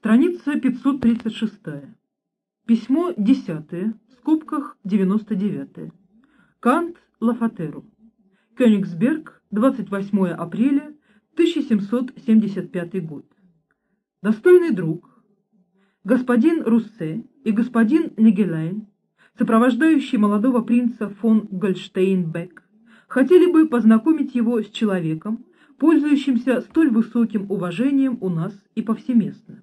Страница 536. Письмо 10, в скобках 99. Кант Лафатеру. Кёнигсберг, 28 апреля 1775 год. Достойный друг, господин Руссе и господин Нигелайн, сопровождающие молодого принца фон Гольштейнбек, хотели бы познакомить его с человеком, пользующимся столь высоким уважением у нас и повсеместно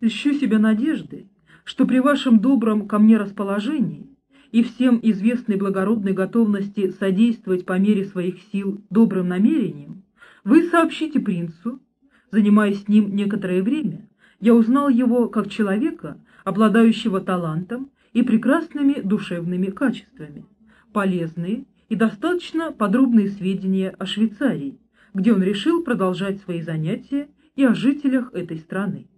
льщу себя надеждой, что при вашем добром ко мне расположении и всем известной благородной готовности содействовать по мере своих сил добрым намерениям, вы сообщите принцу, занимаясь с ним некоторое время, я узнал его как человека, обладающего талантом и прекрасными душевными качествами, полезные и достаточно подробные сведения о Швейцарии, где он решил продолжать свои занятия и о жителях этой страны.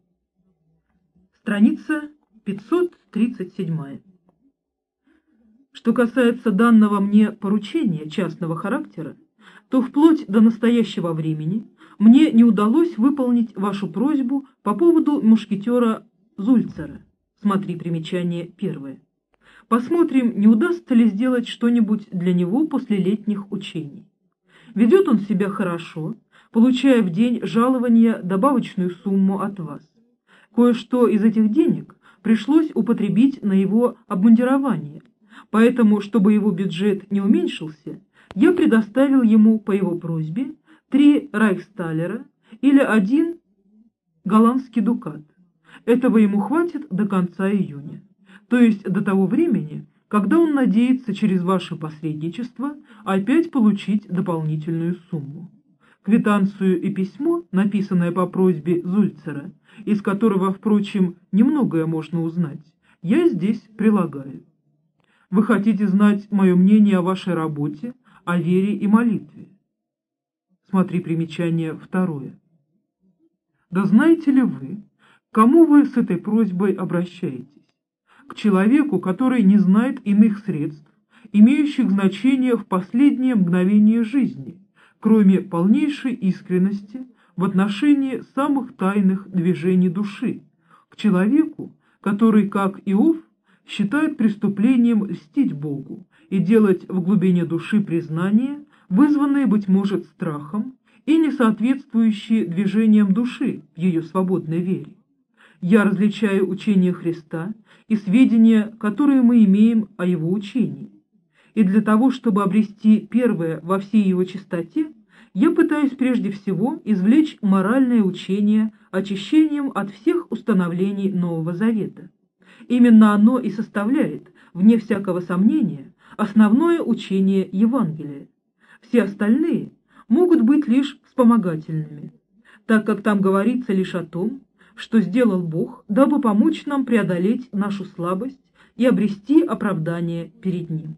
Страница 537. Что касается данного мне поручения частного характера, то вплоть до настоящего времени мне не удалось выполнить вашу просьбу по поводу мушкетера Зульцера. Смотри примечание первое. Посмотрим, не удастся ли сделать что-нибудь для него после летних учений. Ведет он себя хорошо, получая в день жалования добавочную сумму от вас. Кое-что из этих денег пришлось употребить на его обмундирование, поэтому, чтобы его бюджет не уменьшился, я предоставил ему по его просьбе три райхсталера или один голландский дукат. Этого ему хватит до конца июня, то есть до того времени, когда он надеется через ваше посредничество опять получить дополнительную сумму. Квитанцию и письмо, написанное по просьбе Зульцера, из которого, впрочем, немногое можно узнать, я здесь прилагаю. Вы хотите знать мое мнение о вашей работе, о вере и молитве? Смотри примечание второе. Да знаете ли вы, кому вы с этой просьбой обращаетесь? К человеку, который не знает иных средств, имеющих значение в последнее мгновение жизни, кроме полнейшей искренности, в отношении самых тайных движений души, к человеку, который, как Иов, считает преступлением льстить Богу и делать в глубине души признания, вызванные, быть может, страхом и не соответствующие движениям души в ее свободной вере. Я различаю учение Христа и сведения, которые мы имеем о его учении. И для того, чтобы обрести первое во всей его чистоте, я пытаюсь прежде всего извлечь моральное учение очищением от всех установлений Нового Завета. Именно оно и составляет, вне всякого сомнения, основное учение Евангелия. Все остальные могут быть лишь вспомогательными, так как там говорится лишь о том, что сделал Бог, дабы помочь нам преодолеть нашу слабость и обрести оправдание перед Ним.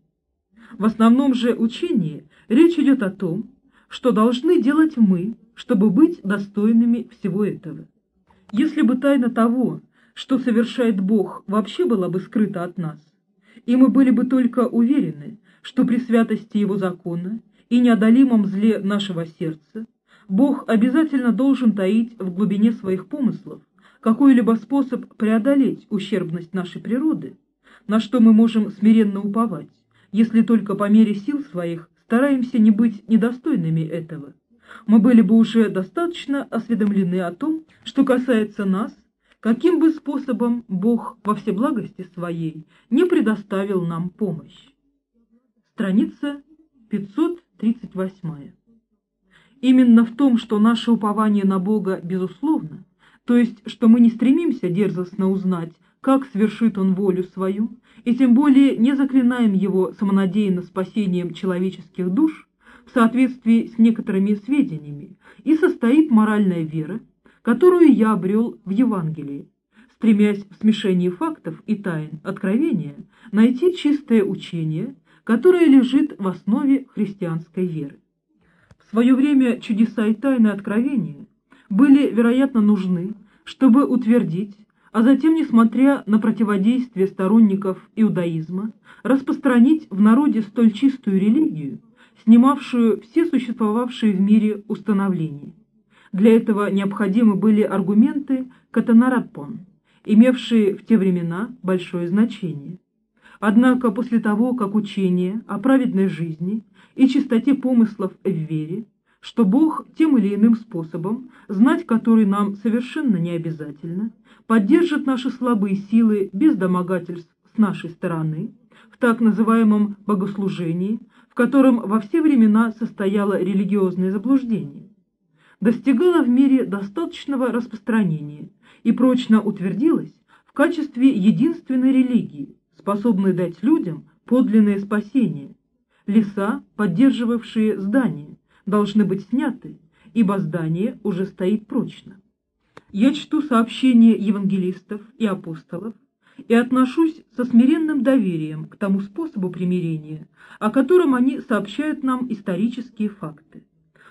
В основном же учении речь идет о том, что должны делать мы, чтобы быть достойными всего этого. Если бы тайна того, что совершает Бог, вообще была бы скрыта от нас, и мы были бы только уверены, что при святости Его закона и неодолимом зле нашего сердца Бог обязательно должен таить в глубине своих помыслов какой-либо способ преодолеть ущербность нашей природы, на что мы можем смиренно уповать, если только по мере сил своих стараемся не быть недостойными этого. Мы были бы уже достаточно осведомлены о том, что касается нас, каким бы способом Бог во всеблагости своей не предоставил нам помощь. Страница 538. Именно в том, что наше упование на Бога безусловно, то есть, что мы не стремимся дерзостно узнать, как свершит Он волю свою, и тем более не заклинаем его самонадеянно спасением человеческих душ в соответствии с некоторыми сведениями, и состоит моральная вера, которую я обрел в Евангелии, стремясь в смешении фактов и тайн откровения найти чистое учение, которое лежит в основе христианской веры. В свое время чудеса и тайны откровения были, вероятно, нужны, чтобы утвердить а затем, несмотря на противодействие сторонников иудаизма, распространить в народе столь чистую религию, снимавшую все существовавшие в мире установления. Для этого необходимы были аргументы катанарапон, имевшие в те времена большое значение. Однако после того, как учение о праведной жизни и чистоте помыслов в вере, что Бог тем или иным способом, знать который нам совершенно не обязательно, поддержит наши слабые силы без домогательств с нашей стороны, в так называемом богослужении, в котором во все времена состояло религиозное заблуждение, достигало в мире достаточного распространения и прочно утвердилось в качестве единственной религии, способны дать людям подлинное спасение. Леса, поддерживавшие здания, должны быть сняты, ибо здание уже стоит прочно. Я чту сообщения евангелистов и апостолов и отношусь со смиренным доверием к тому способу примирения, о котором они сообщают нам исторические факты,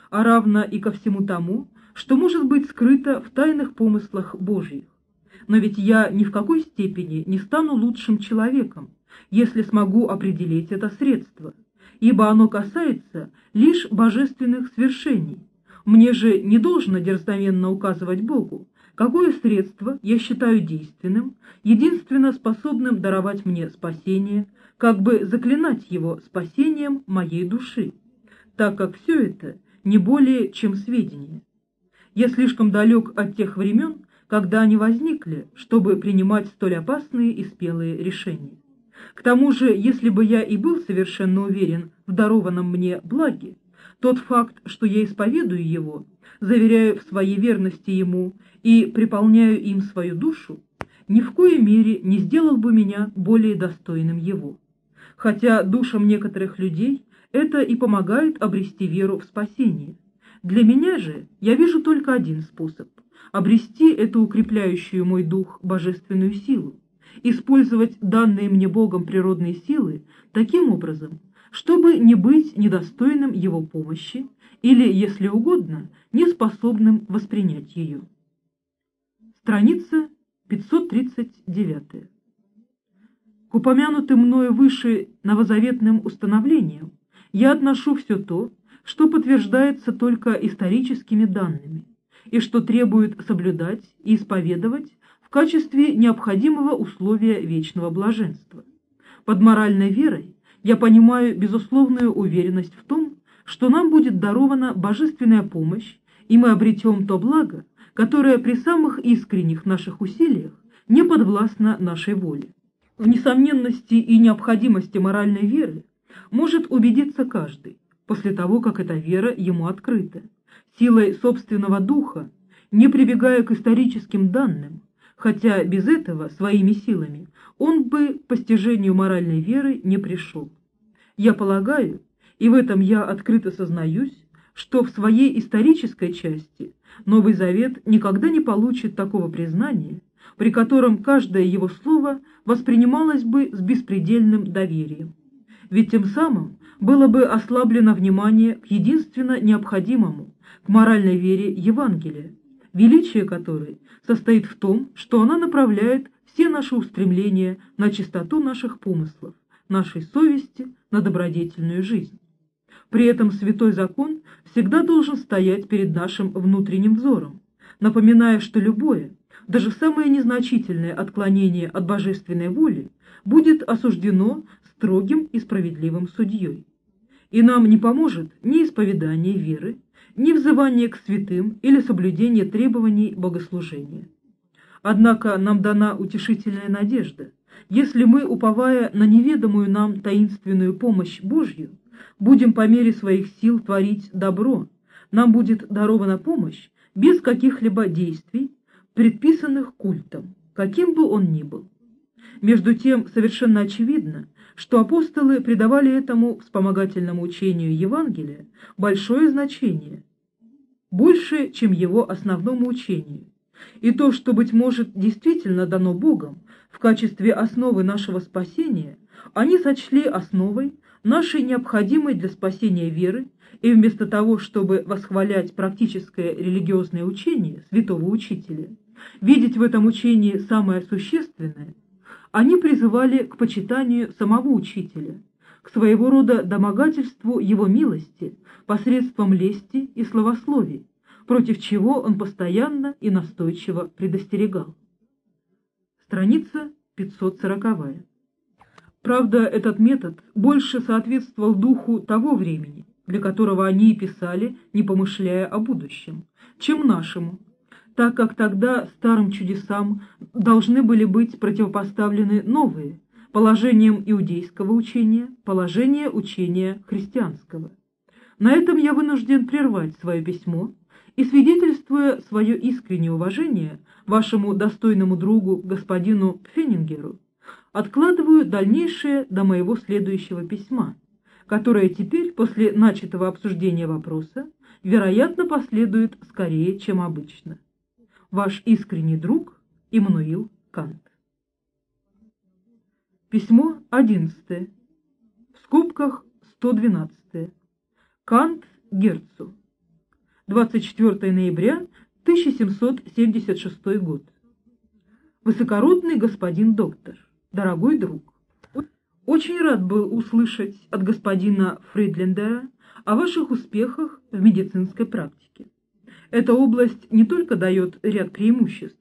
а равно и ко всему тому, что может быть скрыто в тайных помыслах Божьих. Но ведь я ни в какой степени не стану лучшим человеком, если смогу определить это средство, ибо оно касается лишь божественных свершений. Мне же не должно дерзновенно указывать Богу, какое средство я считаю действенным, единственно способным даровать мне спасение, как бы заклинать его спасением моей души, так как все это не более чем сведения. Я слишком далек от тех времен, когда они возникли, чтобы принимать столь опасные и спелые решения. К тому же, если бы я и был совершенно уверен в дарованном мне благе, тот факт, что я исповедую его, заверяю в своей верности ему и приполняю им свою душу, ни в коей мере не сделал бы меня более достойным его. Хотя душам некоторых людей это и помогает обрести веру в спасение. Для меня же я вижу только один способ – обрести эту укрепляющую мой дух божественную силу, использовать данные мне Богом природные силы таким образом, чтобы не быть недостойным Его помощи или, если угодно, неспособным воспринять ее. Страница 539. К упомянутым мною выше новозаветным установлениям я отношу все то, что подтверждается только историческими данными, и что требует соблюдать и исповедовать качестве необходимого условия вечного блаженства. Под моральной верой я понимаю безусловную уверенность в том, что нам будет дарована божественная помощь, и мы обретем то благо, которое при самых искренних наших усилиях не подвластно нашей воле. В несомненности и необходимости моральной веры может убедиться каждый, после того, как эта вера ему открыта силой собственного духа, не прибегая к историческим данным, хотя без этого, своими силами, он бы к постижению моральной веры не пришел. Я полагаю, и в этом я открыто сознаюсь, что в своей исторической части Новый Завет никогда не получит такого признания, при котором каждое его слово воспринималось бы с беспредельным доверием. Ведь тем самым было бы ослаблено внимание к единственно необходимому, к моральной вере Евангелия, величие которой состоит в том, что она направляет все наши устремления на чистоту наших помыслов, нашей совести, на добродетельную жизнь. При этом святой закон всегда должен стоять перед нашим внутренним взором, напоминая, что любое, даже самое незначительное отклонение от божественной воли будет осуждено строгим и справедливым судьей. И нам не поможет ни исповедание веры, ни взывание к святым или соблюдение требований богослужения. Однако нам дана утешительная надежда. Если мы, уповая на неведомую нам таинственную помощь Божью, будем по мере своих сил творить добро, нам будет дарована помощь без каких-либо действий, предписанных культом, каким бы он ни был. Между тем, совершенно очевидно, что апостолы придавали этому вспомогательному учению Евангелия большое значение, больше, чем его основному учению. И то, что, быть может, действительно дано Богом в качестве основы нашего спасения, они сочли основой нашей необходимой для спасения веры, и вместо того, чтобы восхвалять практическое религиозное учение святого учителя, видеть в этом учении самое существенное, они призывали к почитанию самого учителя, к своего рода домогательству его милости посредством лести и словословий, против чего он постоянно и настойчиво предостерегал. Страница 540. Правда, этот метод больше соответствовал духу того времени, для которого они и писали, не помышляя о будущем, чем нашему, так как тогда старым чудесам должны были быть противопоставлены новые, положением иудейского учения, положение учения христианского. На этом я вынужден прервать свое письмо и, свидетельствуя свое искреннее уважение вашему достойному другу господину Пфеннингеру, откладываю дальнейшее до моего следующего письма, которое теперь, после начатого обсуждения вопроса, вероятно, последует скорее, чем обычно. Ваш искренний друг Иммануил Кант. Письмо 11. В скобках 112. Кант Герцу. 24 ноября 1776 год. Высокородный господин доктор, дорогой друг, очень рад был услышать от господина Фридлендера о ваших успехах в медицинской практике. Эта область не только дает ряд преимуществ,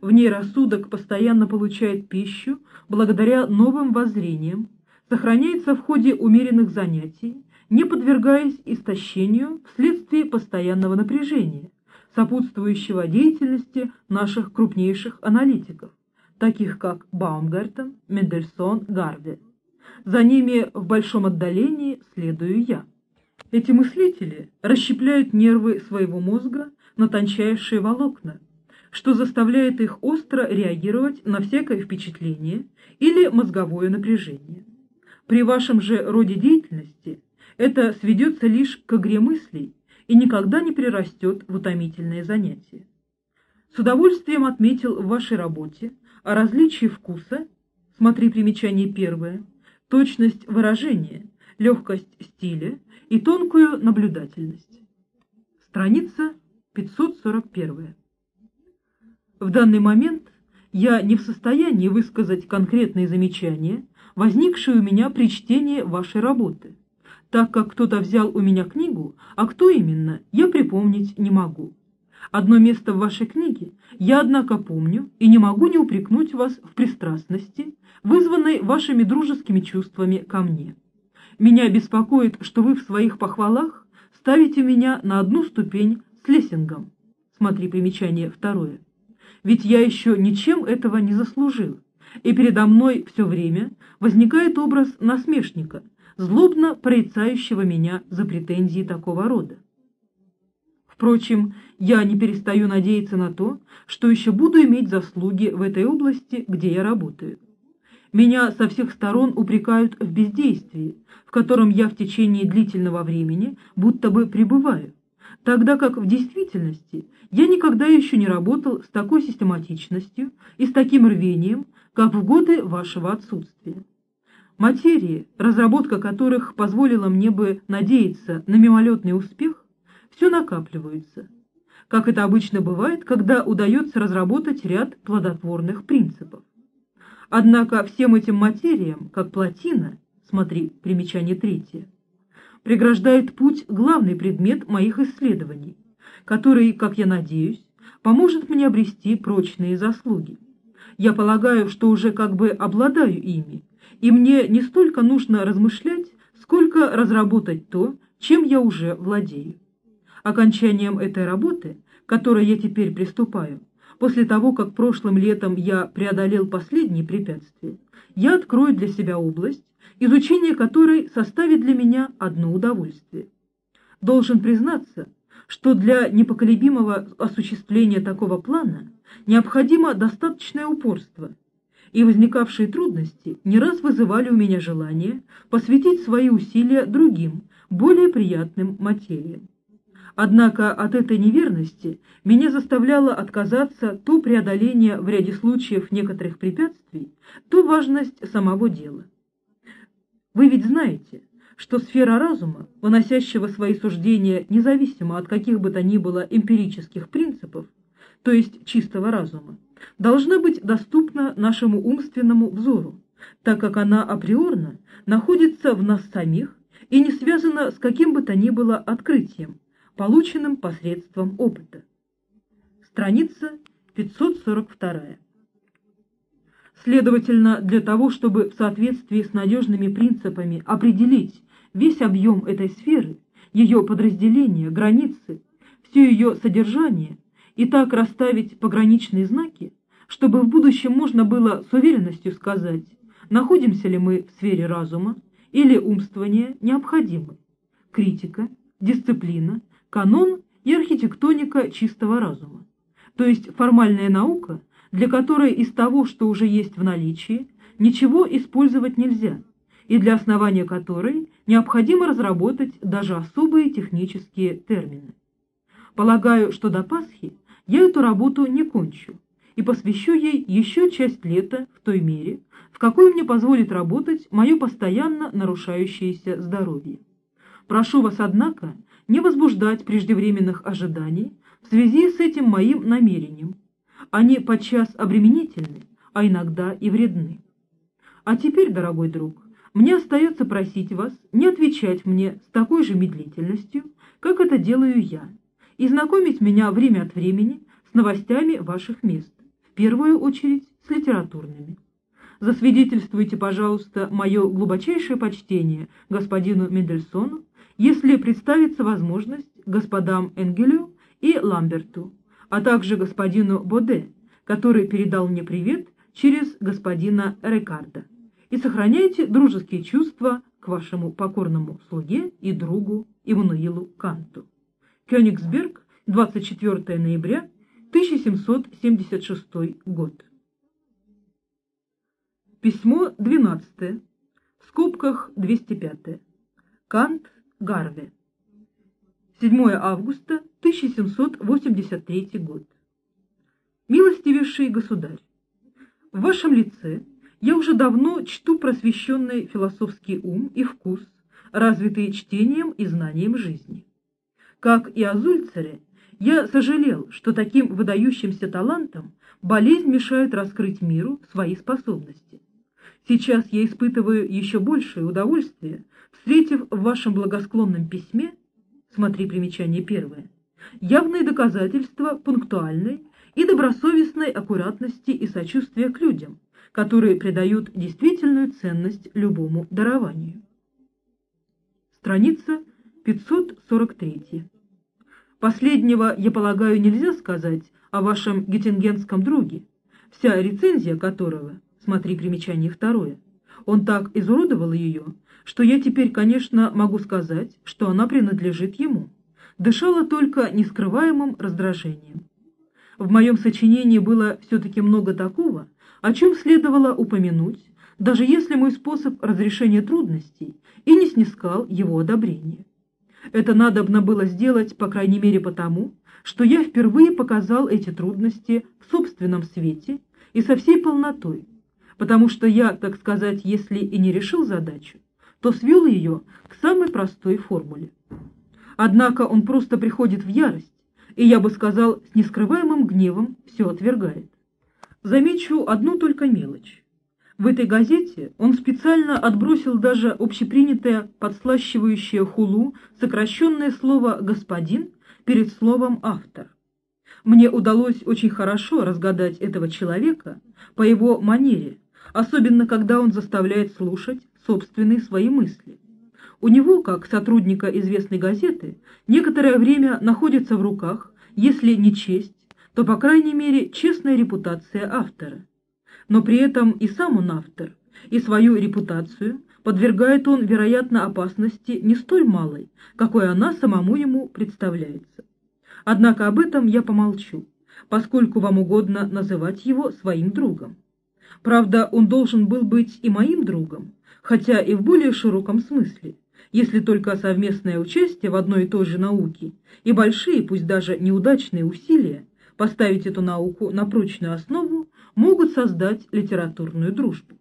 в ней рассудок постоянно получает пищу благодаря новым воззрениям, сохраняется в ходе умеренных занятий, не подвергаясь истощению вследствие постоянного напряжения, сопутствующего деятельности наших крупнейших аналитиков, таких как Баумгартен, Мендельсон, Гарве. За ними в большом отдалении следую я. Эти мыслители расщепляют нервы своего мозга на тончайшие волокна, что заставляет их остро реагировать на всякое впечатление или мозговое напряжение. При вашем же роде деятельности это сведется лишь к игре мыслей и никогда не прирастет в утомительное занятие. С удовольствием отметил в вашей работе о различии вкуса, смотри примечание первое, точность выражения, легкость стиля и тонкую наблюдательность. Страница 541. В данный момент я не в состоянии высказать конкретные замечания, возникшие у меня при чтении вашей работы, так как кто-то взял у меня книгу, а кто именно, я припомнить не могу. Одно место в вашей книге я, однако, помню и не могу не упрекнуть вас в пристрастности, вызванной вашими дружескими чувствами ко мне. Меня беспокоит, что вы в своих похвалах ставите меня на одну ступень с Лессингом. Смотри примечание второе ведь я еще ничем этого не заслужил, и передо мной все время возникает образ насмешника, злобно порицающего меня за претензии такого рода. Впрочем, я не перестаю надеяться на то, что еще буду иметь заслуги в этой области, где я работаю. Меня со всех сторон упрекают в бездействии, в котором я в течение длительного времени будто бы пребываю, тогда как в действительности я никогда еще не работал с такой систематичностью и с таким рвением, как в годы вашего отсутствия. Материи, разработка которых позволила мне бы надеяться на мимолетный успех, все накапливается, как это обычно бывает, когда удается разработать ряд плодотворных принципов. Однако всем этим материям, как плотина, смотри, примечание третье, преграждает путь главный предмет моих исследований – который, как я надеюсь, поможет мне обрести прочные заслуги. Я полагаю, что уже как бы обладаю ими, и мне не столько нужно размышлять, сколько разработать то, чем я уже владею. Окончанием этой работы, к которой я теперь приступаю, после того, как прошлым летом я преодолел последние препятствия, я открою для себя область, изучение которой составит для меня одно удовольствие. Должен признаться, что для непоколебимого осуществления такого плана необходимо достаточное упорство, и возникавшие трудности не раз вызывали у меня желание посвятить свои усилия другим, более приятным материям. Однако от этой неверности меня заставляло отказаться то преодоление в ряде случаев некоторых препятствий, то важность самого дела. Вы ведь знаете, что сфера разума, выносящего свои суждения независимо от каких бы то ни было эмпирических принципов, то есть чистого разума, должна быть доступна нашему умственному взору, так как она априорно находится в нас самих и не связана с каким бы то ни было открытием, полученным посредством опыта. Страница 542. Следовательно, для того, чтобы в соответствии с надежными принципами определить весь объем этой сферы, ее подразделения, границы, все ее содержание и так расставить пограничные знаки, чтобы в будущем можно было с уверенностью сказать, находимся ли мы в сфере разума или умствования необходимы, критика, дисциплина, канон и архитектоника чистого разума, то есть формальная наука, для которой из того, что уже есть в наличии, ничего использовать нельзя, и для основания которой необходимо разработать даже особые технические термины. Полагаю, что до Пасхи я эту работу не кончу и посвящу ей еще часть лета в той мере, в какой мне позволит работать мое постоянно нарушающееся здоровье. Прошу вас, однако, не возбуждать преждевременных ожиданий в связи с этим моим намерением. Они подчас обременительны, а иногда и вредны. А теперь, дорогой друг, мне остается просить вас не отвечать мне с такой же медлительностью, как это делаю я, и знакомить меня время от времени с новостями ваших мест, в первую очередь с литературными. Засвидетельствуйте, пожалуйста, мое глубочайшее почтение господину Мендельсону если представится возможность господам Энгелю и Ламберту, а также господину Боде, который передал мне привет через господина Рекарда. И сохраняйте дружеские чувства к вашему покорному слуге и другу Иммануилу Канту. Кёнигсберг, 24 ноября 1776 год. Письмо 12. В скобках 205. Кант Гарве. 7 августа 1783 год. Милостивейший государь, в вашем лице я уже давно чту просвещенный философский ум и вкус, развитые чтением и знанием жизни. Как и о я сожалел, что таким выдающимся талантам болезнь мешает раскрыть миру свои способности. Сейчас я испытываю еще большее удовольствие, встретив в вашем благосклонном письме, смотри примечание первое, явные доказательства пунктуальной и добросовестной аккуратности и сочувствия к людям, которые придают действительную ценность любому дарованию. Страница 543. Последнего, я полагаю, нельзя сказать о вашем геттингенском друге, вся рецензия которого, смотри примечание второе, он так изуродовал ее, что я теперь, конечно, могу сказать, что она принадлежит ему. Дышала только нескрываемым раздражением. В моем сочинении было все-таки много такого, о чем следовало упомянуть, даже если мой способ разрешения трудностей и не снискал его одобрения. Это надобно было сделать, по крайней мере, потому, что я впервые показал эти трудности в собственном свете и со всей полнотой, потому что я, так сказать, если и не решил задачу, то свел ее к самой простой формуле. Однако он просто приходит в ярость, и, я бы сказал, с нескрываемым гневом все отвергает. Замечу одну только мелочь. В этой газете он специально отбросил даже общепринятое подслащивающее хулу сокращенное слово «господин» перед словом «автор». Мне удалось очень хорошо разгадать этого человека по его манере, особенно когда он заставляет слушать собственные свои мысли. У него, как сотрудника известной газеты, некоторое время находится в руках, если не честь, то, по крайней мере, честная репутация автора. Но при этом и сам он автор, и свою репутацию подвергает он, вероятно, опасности не столь малой, какой она самому ему представляется. Однако об этом я помолчу, поскольку вам угодно называть его своим другом. Правда, он должен был быть и моим другом, хотя и в более широком смысле, если только совместное участие в одной и той же науке и большие, пусть даже неудачные усилия поставить эту науку на прочную основу могут создать литературную дружбу.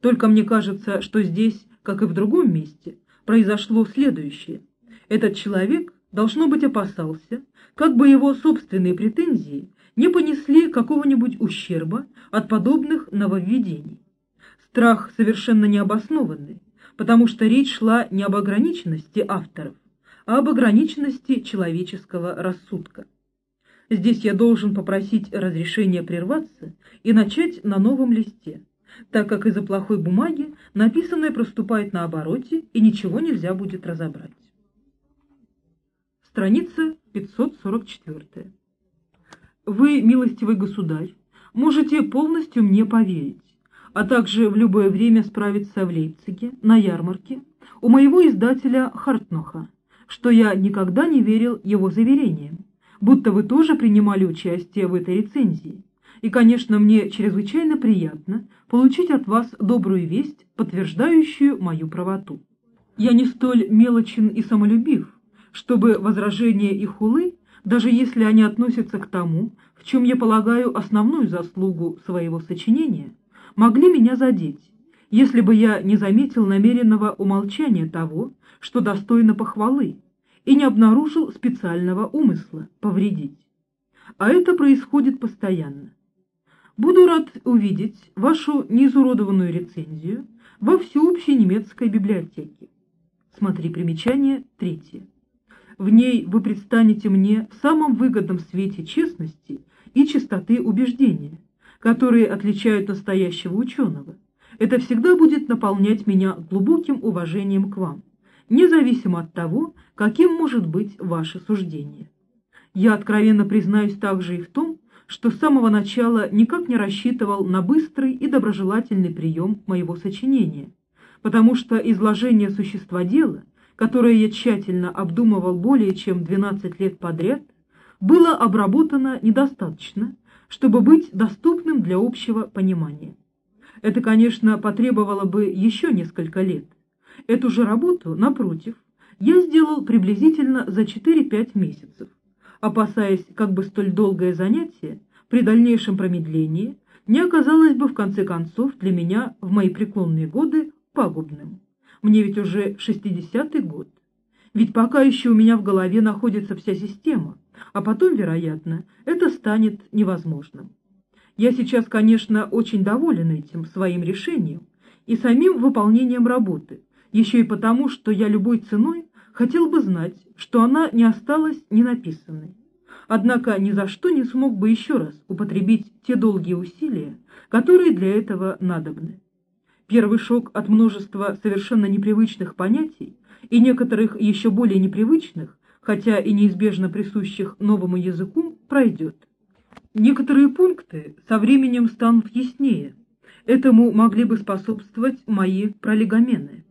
Только мне кажется, что здесь, как и в другом месте, произошло следующее. Этот человек, должно быть, опасался, как бы его собственные претензии не понесли какого-нибудь ущерба от подобных нововведений. Страх совершенно необоснованный, потому что речь шла не об ограниченности авторов, а об ограниченности человеческого рассудка. Здесь я должен попросить разрешения прерваться и начать на новом листе, так как из-за плохой бумаги написанное проступает на обороте и ничего нельзя будет разобрать. Страница 544. Вы, милостивый государь, можете полностью мне поверить, а также в любое время справиться в Лейпциге, на ярмарке, у моего издателя Хартноха, что я никогда не верил его заверениям, будто вы тоже принимали участие в этой рецензии. И, конечно, мне чрезвычайно приятно получить от вас добрую весть, подтверждающую мою правоту. Я не столь мелочен и самолюбив, чтобы возражения и хулы, даже если они относятся к тому, в чем я полагаю основную заслугу своего сочинения, могли меня задеть, если бы я не заметил намеренного умолчания того, что достойно похвалы, и не обнаружил специального умысла повредить. А это происходит постоянно. Буду рад увидеть вашу неизуродованную рецензию во всеобщей немецкой библиотеке. Смотри примечание третье. В ней вы предстанете мне в самом выгодном свете честности и чистоты убеждения, которые отличают настоящего ученого. Это всегда будет наполнять меня глубоким уважением к вам независимо от того, каким может быть ваше суждение. Я откровенно признаюсь также и в том, что с самого начала никак не рассчитывал на быстрый и доброжелательный прием моего сочинения, потому что изложение существа дела, которое я тщательно обдумывал более чем 12 лет подряд, было обработано недостаточно, чтобы быть доступным для общего понимания. Это, конечно, потребовало бы еще несколько лет, Эту же работу, напротив, я сделал приблизительно за 4-5 месяцев, опасаясь, как бы столь долгое занятие при дальнейшем промедлении не оказалось бы в конце концов для меня в мои преклонные годы пагубным. Мне ведь уже 60-й год. Ведь пока еще у меня в голове находится вся система, а потом, вероятно, это станет невозможным. Я сейчас, конечно, очень доволен этим своим решением и самим выполнением работы, еще и потому, что я любой ценой хотел бы знать, что она не осталась ненаписанной. Однако ни за что не смог бы еще раз употребить те долгие усилия, которые для этого надобны. Первый шок от множества совершенно непривычных понятий и некоторых еще более непривычных, хотя и неизбежно присущих новому языку, пройдет. Некоторые пункты со временем станут яснее. Этому могли бы способствовать мои пролегомены.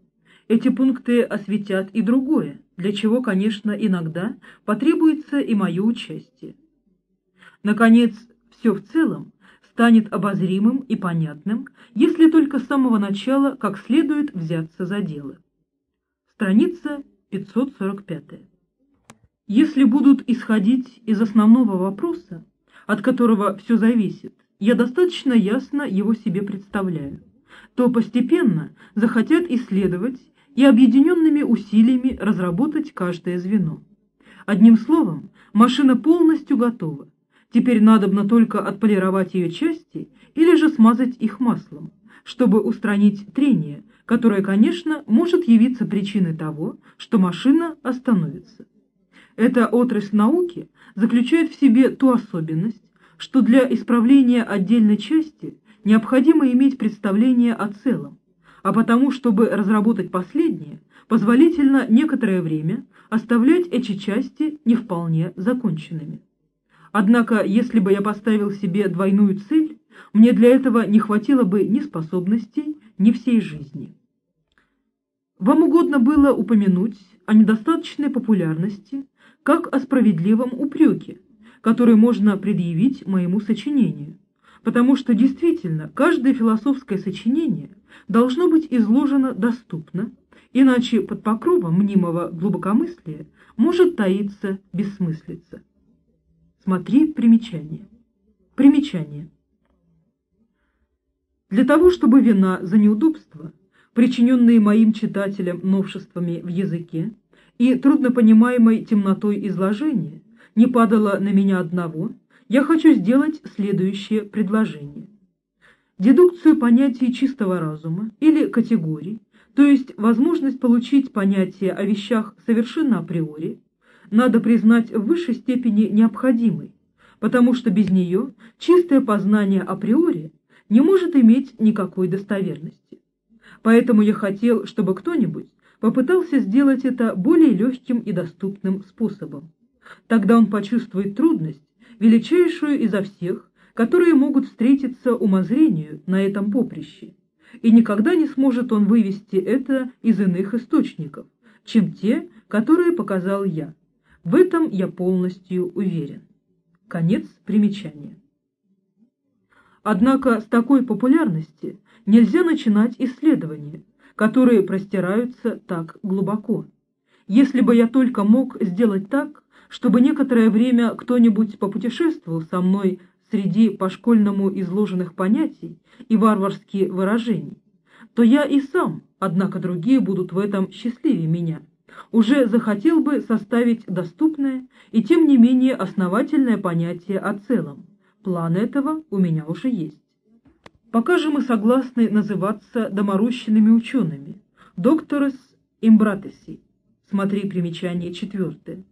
Эти пункты осветят и другое, для чего, конечно, иногда потребуется и мое участие. Наконец, все в целом станет обозримым и понятным, если только с самого начала как следует взяться за дело. Страница 545. Если будут исходить из основного вопроса, от которого все зависит, я достаточно ясно его себе представляю, то постепенно захотят исследовать и объединенными усилиями разработать каждое звено. Одним словом, машина полностью готова. Теперь надобно только отполировать ее части или же смазать их маслом, чтобы устранить трение, которое, конечно, может явиться причиной того, что машина остановится. Эта отрасль науки заключает в себе ту особенность, что для исправления отдельной части необходимо иметь представление о целом, а потому, чтобы разработать последнее, позволительно некоторое время оставлять эти части не вполне законченными. Однако, если бы я поставил себе двойную цель, мне для этого не хватило бы ни способностей, ни всей жизни. Вам угодно было упомянуть о недостаточной популярности, как о справедливом упреке, который можно предъявить моему сочинению, потому что действительно каждое философское сочинение должно быть изложено доступно, иначе под покровом мнимого глубокомыслия может таиться бессмыслица. Смотри примечание. Примечание. Для того, чтобы вина за неудобства, причиненные моим читателям новшествами в языке и труднопонимаемой темнотой изложения, не падала на меня одного, я хочу сделать следующее предложение. Дедукцию понятий чистого разума или категорий то есть возможность получить понятие о вещах совершенно априори, надо признать в высшей степени необходимой, потому что без нее чистое познание априори не может иметь никакой достоверности. Поэтому я хотел, чтобы кто-нибудь попытался сделать это более легким и доступным способом. Тогда он почувствует трудность, величайшую изо всех, которые могут встретиться умозрению на этом поприще, и никогда не сможет он вывести это из иных источников, чем те, которые показал я. В этом я полностью уверен. Конец примечания. Однако с такой популярности нельзя начинать исследования, которые простираются так глубоко. Если бы я только мог сделать так, чтобы некоторое время кто-нибудь попутешествовал со мной среди по-школьному изложенных понятий и варварских выражений, то я и сам, однако другие будут в этом счастливее меня, уже захотел бы составить доступное и тем не менее основательное понятие о целом. План этого у меня уже есть. Пока же мы согласны называться доморощенными учеными, докторес имбратеси, смотри примечание четвертое,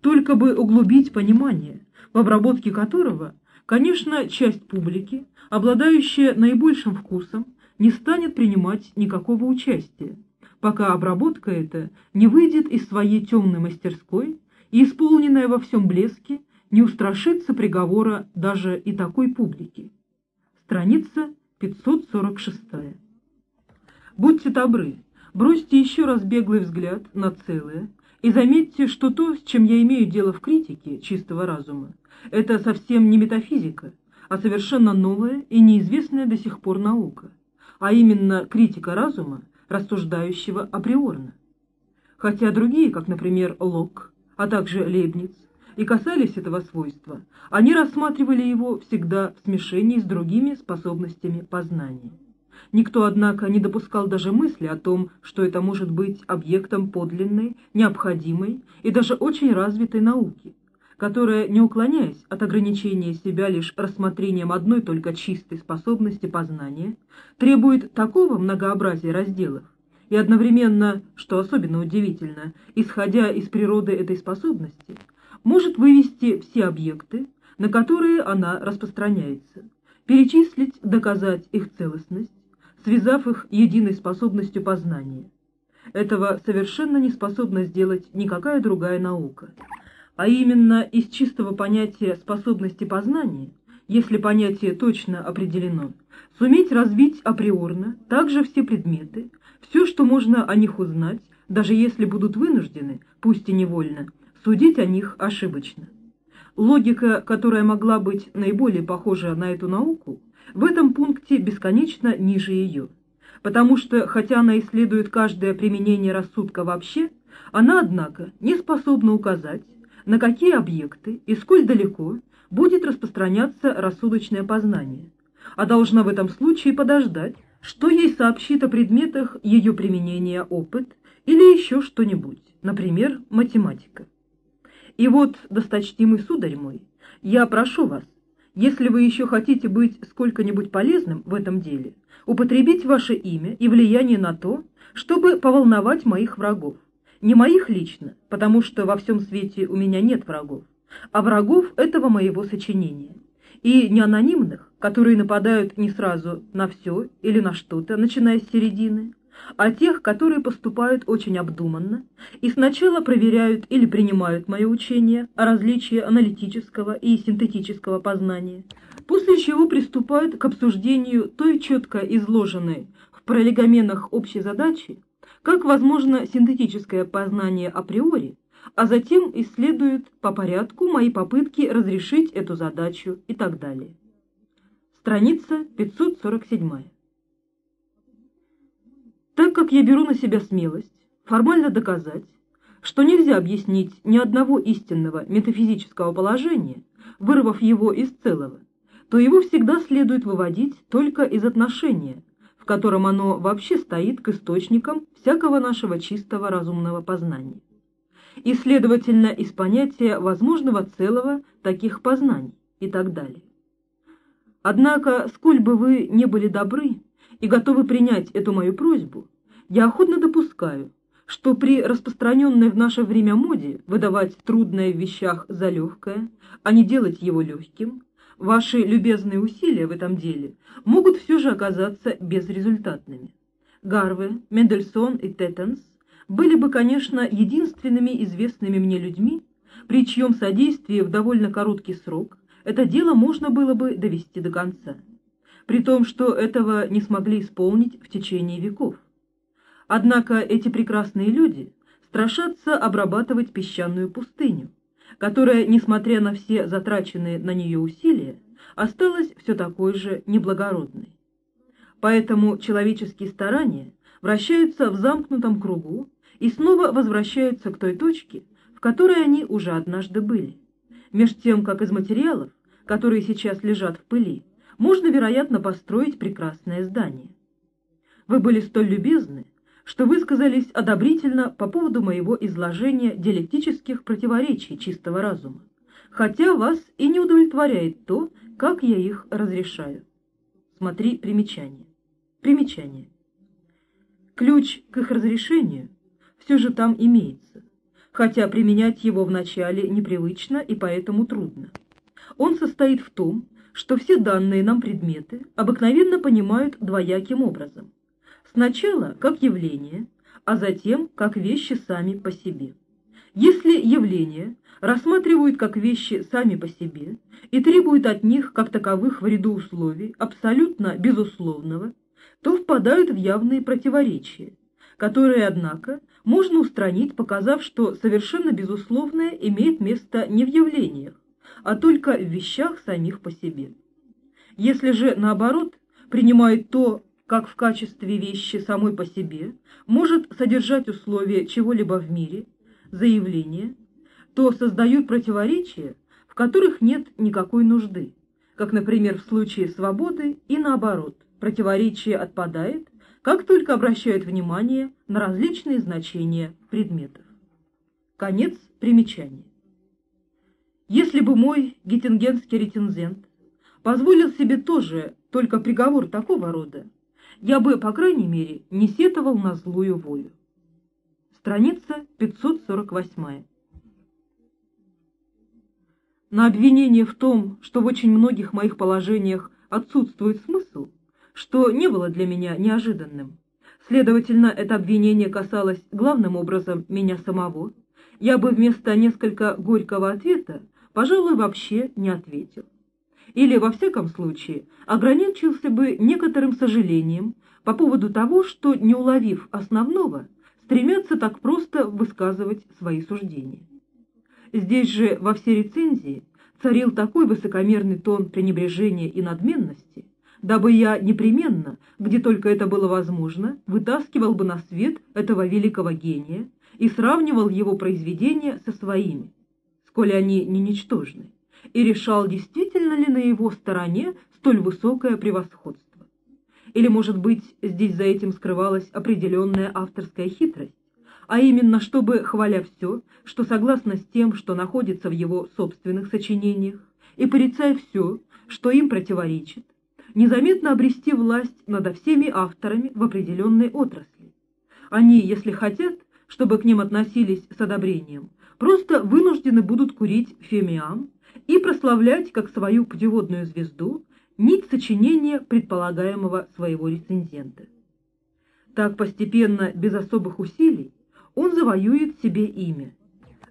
только бы углубить понимание, в обработке которого, конечно, часть публики, обладающая наибольшим вкусом, не станет принимать никакого участия, пока обработка эта не выйдет из своей темной мастерской и, исполненная во всем блеске, не устрашится приговора даже и такой публики. Страница 546. Будьте добры, бросьте еще раз беглый взгляд на целое и заметьте, что то, с чем я имею дело в критике чистого разума, это совсем не метафизика, а совершенно новая и неизвестная до сих пор наука, а именно критика разума, рассуждающего априорно. Хотя другие, как, например, Лок, а также Лейбниц, и касались этого свойства, они рассматривали его всегда в смешении с другими способностями познания. Никто, однако, не допускал даже мысли о том, что это может быть объектом подлинной, необходимой и даже очень развитой науки, которая, не уклоняясь от ограничения себя лишь рассмотрением одной только чистой способности познания, требует такого многообразия разделов, и одновременно, что особенно удивительно, исходя из природы этой способности, может вывести все объекты, на которые она распространяется, перечислить, доказать их целостность, связав их единой способностью познания. Этого совершенно не способна сделать никакая другая наука. А именно из чистого понятия способности познания, если понятие точно определено, суметь развить априорно также все предметы, все, что можно о них узнать, даже если будут вынуждены, пусть и невольно, судить о них ошибочно. Логика, которая могла быть наиболее похожа на эту науку, в этом пункте бесконечно ниже ее, потому что, хотя она исследует каждое применение рассудка вообще, она, однако, не способна указать, на какие объекты и сколь далеко будет распространяться рассудочное познание, а должна в этом случае подождать, что ей сообщит о предметах ее применения опыт или еще что-нибудь, например, математика. И вот, досточтимый сударь мой, я прошу вас, если вы еще хотите быть сколько-нибудь полезным в этом деле, употребить ваше имя и влияние на то, чтобы поволновать моих врагов. Не моих лично, потому что во всем свете у меня нет врагов, а врагов этого моего сочинения. И не анонимных, которые нападают не сразу на все или на что-то, начиная с середины, а тех, которые поступают очень обдуманно и сначала проверяют или принимают мое учение о различии аналитического и синтетического познания, после чего приступают к обсуждению той четко изложенной в пролегоменах общей задачи, как возможно синтетическое познание априори, а затем исследуют по порядку мои попытки разрешить эту задачу и так далее. Страница 547. Так как я беру на себя смелость формально доказать, что нельзя объяснить ни одного истинного метафизического положения, вырвав его из целого, то его всегда следует выводить только из отношения, в котором оно вообще стоит к источникам всякого нашего чистого разумного познания. И, следовательно, из понятия возможного целого таких познаний и так далее. Однако, сколь бы вы не были добры, и готовы принять эту мою просьбу, Я охотно допускаю, что при распространенной в наше время моде выдавать трудное в вещах за легкое, а не делать его легким, ваши любезные усилия в этом деле могут все же оказаться безрезультатными. Гарве, Мендельсон и Теттенс были бы, конечно, единственными известными мне людьми, при чьем содействии в довольно короткий срок это дело можно было бы довести до конца, при том, что этого не смогли исполнить в течение веков. Однако эти прекрасные люди страшатся обрабатывать песчаную пустыню, которая, несмотря на все затраченные на нее усилия, осталась все такой же неблагородной. Поэтому человеческие старания вращаются в замкнутом кругу и снова возвращаются к той точке, в которой они уже однажды были. Меж тем, как из материалов, которые сейчас лежат в пыли, можно, вероятно, построить прекрасное здание. Вы были столь любезны, что высказались одобрительно по поводу моего изложения диалектических противоречий чистого разума, хотя вас и не удовлетворяет то, как я их разрешаю. Смотри примечание. Примечание. Ключ к их разрешению все же там имеется, хотя применять его вначале непривычно и поэтому трудно. Он состоит в том, что все данные нам предметы обыкновенно понимают двояким образом. Сначала как явление, а затем как вещи сами по себе. Если явления рассматривают как вещи сами по себе и требуют от них как таковых в ряду условий абсолютно безусловного, то впадают в явные противоречия, которые, однако, можно устранить, показав, что совершенно безусловное имеет место не в явлениях, а только в вещах самих по себе. Если же, наоборот, принимает то, как в качестве вещи самой по себе, может содержать условия чего-либо в мире, заявление, то создают противоречия, в которых нет никакой нужды, как, например, в случае свободы и наоборот, противоречие отпадает, как только обращают внимание на различные значения предметов. Конец примечания. Если бы мой геттингенский рецензент позволил себе тоже только приговор такого рода, я бы, по крайней мере, не сетовал на злую волю. Страница 548. На обвинение в том, что в очень многих моих положениях отсутствует смысл, что не было для меня неожиданным. Следовательно, это обвинение касалось главным образом меня самого. Я бы вместо несколько горького ответа, пожалуй, вообще не ответил. Или, во всяком случае, ограничился бы некоторым сожалением по поводу того, что, не уловив основного, стремятся так просто высказывать свои суждения. Здесь же во всей рецензии царил такой высокомерный тон пренебрежения и надменности, дабы я непременно, где только это было возможно, вытаскивал бы на свет этого великого гения и сравнивал его произведения со своими, сколь они не ничтожны, и решал, действительно ли на его стороне столь высокое превосходство. Или, может быть, здесь за этим скрывалась определенная авторская хитрость, а именно, чтобы, хваля все, что согласно с тем, что находится в его собственных сочинениях, и порицая все, что им противоречит, незаметно обрести власть над всеми авторами в определенной отрасли. Они, если хотят, чтобы к ним относились с одобрением, просто вынуждены будут курить фемиам и прославлять как свою путеводную звезду нить сочинения предполагаемого своего рецензента. Так постепенно, без особых усилий, он завоюет себе имя.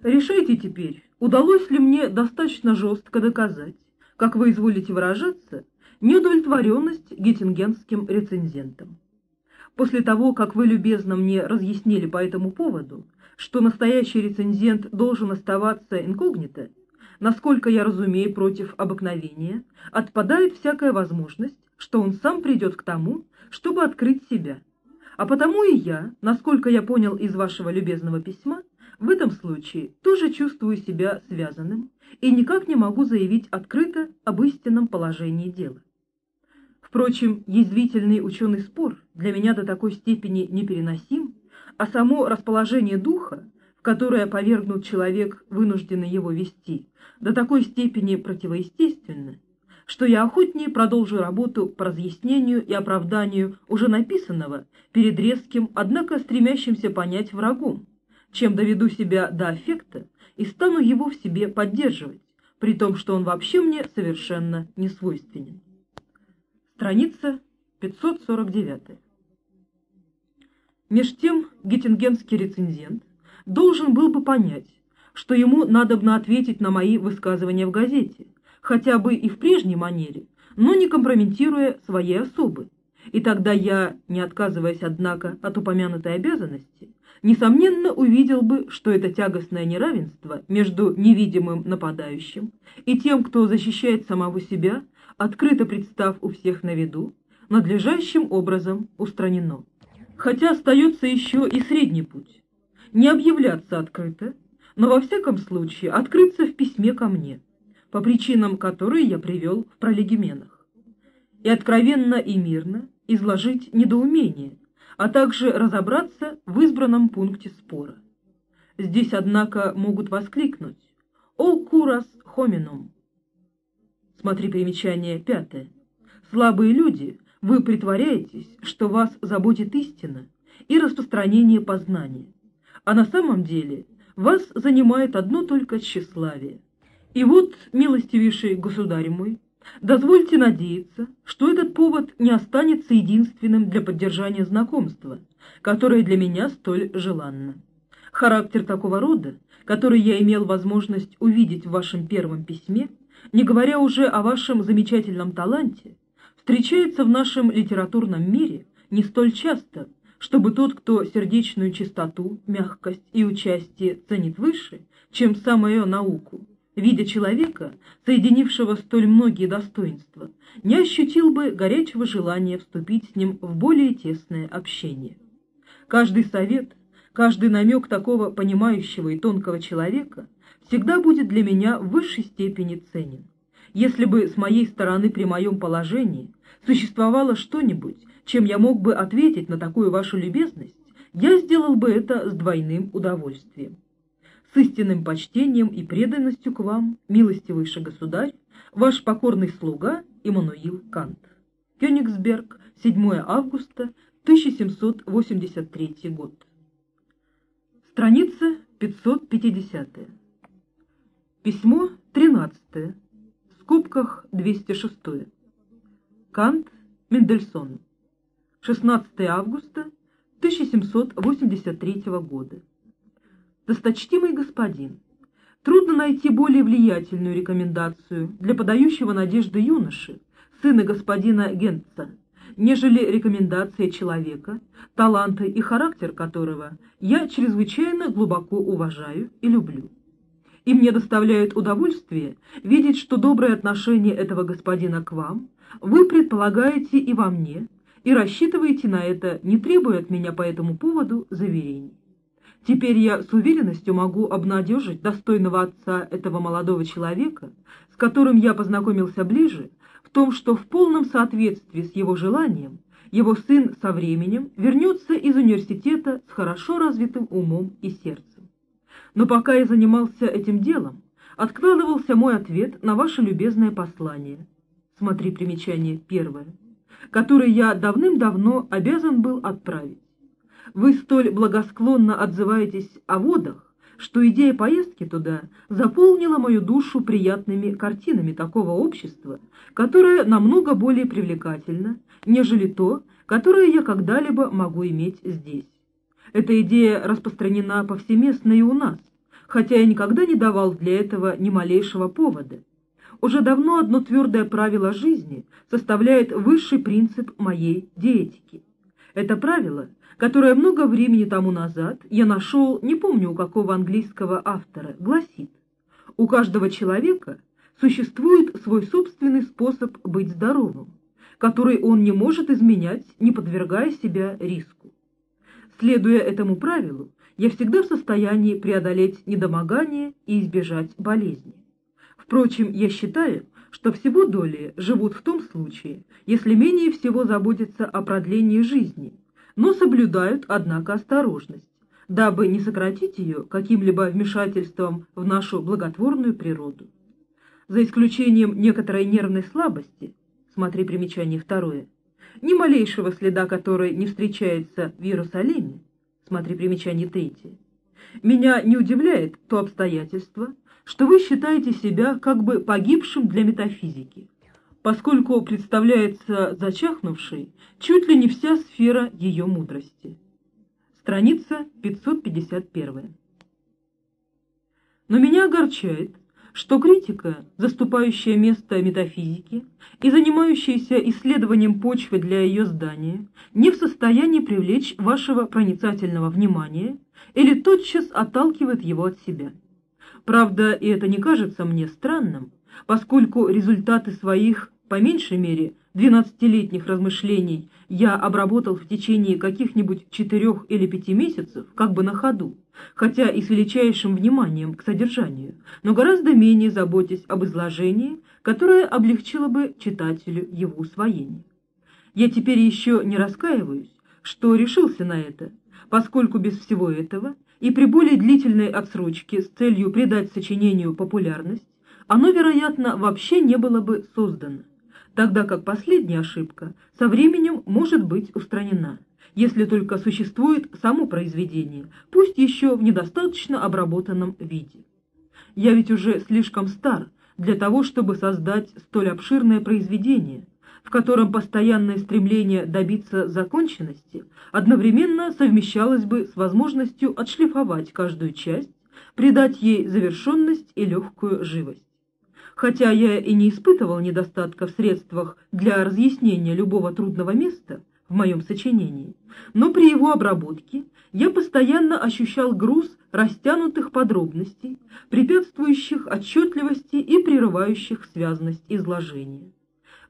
Решайте теперь, удалось ли мне достаточно жестко доказать, как вы изволите выражаться, неудовлетворенность геттингенским рецензентом. После того, как вы любезно мне разъяснили по этому поводу, что настоящий рецензент должен оставаться инкогнито, насколько я разумею против обыкновения, отпадает всякая возможность, что он сам придет к тому, чтобы открыть себя. А потому и я, насколько я понял из вашего любезного письма, в этом случае тоже чувствую себя связанным и никак не могу заявить открыто об истинном положении дела. Впрочем, язвительный ученый спор для меня до такой степени непереносим, а само расположение духа, в которое повергнут человек, вынужденный его вести, до такой степени противоестественно, что я охотнее продолжу работу по разъяснению и оправданию уже написанного перед резким, однако стремящимся понять врагом, чем доведу себя до аффекта и стану его в себе поддерживать, при том, что он вообще мне совершенно не свойственен. Страница 549. Меж тем геттингенский рецензент должен был бы понять, что ему надобно ответить на мои высказывания в газете, хотя бы и в прежней манере, но не компрометируя своей особы. И тогда я, не отказываясь, однако, от упомянутой обязанности, несомненно увидел бы, что это тягостное неравенство между невидимым нападающим и тем, кто защищает самого себя, открыто представ у всех на виду, надлежащим образом устранено. Хотя остается еще и средний путь. Не объявляться открыто, но во всяком случае открыться в письме ко мне, по причинам которые я привел в пролегименах, и откровенно и мирно изложить недоумение, а также разобраться в избранном пункте спора. Здесь, однако, могут воскликнуть «О курас хоминум!» Смотри примечание пятое. Слабые люди, вы притворяетесь, что вас заботит истина и распространение познания, а на самом деле вас занимает одно только тщеславие. И вот, милостивейший государь мой, дозвольте надеяться, что этот повод не останется единственным для поддержания знакомства, которое для меня столь желанно. Характер такого рода, который я имел возможность увидеть в вашем первом письме, не говоря уже о вашем замечательном таланте, встречается в нашем литературном мире не столь часто, чтобы тот, кто сердечную чистоту, мягкость и участие ценит выше, чем самую науку, видя человека, соединившего столь многие достоинства, не ощутил бы горячего желания вступить с ним в более тесное общение. Каждый совет, каждый намек такого понимающего и тонкого человека всегда будет для меня в высшей степени ценен. Если бы с моей стороны при моем положении существовало что-нибудь, чем я мог бы ответить на такую вашу любезность, я сделал бы это с двойным удовольствием. С истинным почтением и преданностью к вам, милостивейший государь, ваш покорный слуга Иммануил Кант. Кёнигсберг, 7 августа 1783 год. Страница 550. Письмо 13. Скобках 206. Кант Мендельсону. 16 августа 1783 года. Досточтимый господин, трудно найти более влиятельную рекомендацию для подающего надежды юноши, сына господина Гентца, нежели рекомендация человека, таланты и характер которого я чрезвычайно глубоко уважаю и люблю. И мне доставляет удовольствие видеть, что доброе отношение этого господина к вам вы предполагаете и во мне, и рассчитываете на это, не требуя от меня по этому поводу заверений. Теперь я с уверенностью могу обнадежить достойного отца этого молодого человека, с которым я познакомился ближе, в том, что в полном соответствии с его желанием его сын со временем вернется из университета с хорошо развитым умом и сердцем. Но пока я занимался этим делом, откладывался мой ответ на ваше любезное послание. Смотри примечание первое который я давным-давно обязан был отправить. Вы столь благосклонно отзываетесь о водах, что идея поездки туда заполнила мою душу приятными картинами такого общества, которое намного более привлекательно, нежели то, которое я когда-либо могу иметь здесь. Эта идея распространена повсеместно и у нас, хотя я никогда не давал для этого ни малейшего повода. Уже давно одно твердое правило жизни составляет высший принцип моей диетики. Это правило, которое много времени тому назад я нашел, не помню у какого английского автора, гласит, у каждого человека существует свой собственный способ быть здоровым, который он не может изменять, не подвергая себя риску. Следуя этому правилу, я всегда в состоянии преодолеть недомогание и избежать болезни. Впрочем, я считаю, что всего доли живут в том случае, если менее всего заботятся о продлении жизни, но соблюдают, однако, осторожность, дабы не сократить ее каким-либо вмешательством в нашу благотворную природу. за исключением некоторой нервной слабости, смотри примечание второе, ни малейшего следа которой не встречается в Иерусалиме, смотри примечание третье, меня не удивляет то обстоятельство, что вы считаете себя как бы погибшим для метафизики, поскольку представляется зачахнувшей чуть ли не вся сфера ее мудрости. Страница 551. Но меня огорчает, что критика, заступающая место метафизики и занимающаяся исследованием почвы для ее здания, не в состоянии привлечь вашего проницательного внимания или тотчас отталкивает его от себя. Правда, и это не кажется мне странным, поскольку результаты своих, по меньшей мере, двенадцатилетних размышлений я обработал в течение каких-нибудь четырех или пяти месяцев, как бы на ходу, хотя и с величайшим вниманием к содержанию, но гораздо менее заботясь об изложении, которое облегчило бы читателю его усвоение. Я теперь еще не раскаиваюсь, что решился на это, поскольку без всего этого и при более длительной отсрочке с целью придать сочинению популярность, оно, вероятно, вообще не было бы создано, тогда как последняя ошибка со временем может быть устранена если только существует само произведение, пусть еще в недостаточно обработанном виде. Я ведь уже слишком стар для того, чтобы создать столь обширное произведение, в котором постоянное стремление добиться законченности одновременно совмещалось бы с возможностью отшлифовать каждую часть, придать ей завершенность и легкую живость. Хотя я и не испытывал недостатка в средствах для разъяснения любого трудного места, в моем сочинении, но при его обработке я постоянно ощущал груз растянутых подробностей, препятствующих отчетливости и прерывающих связность изложения.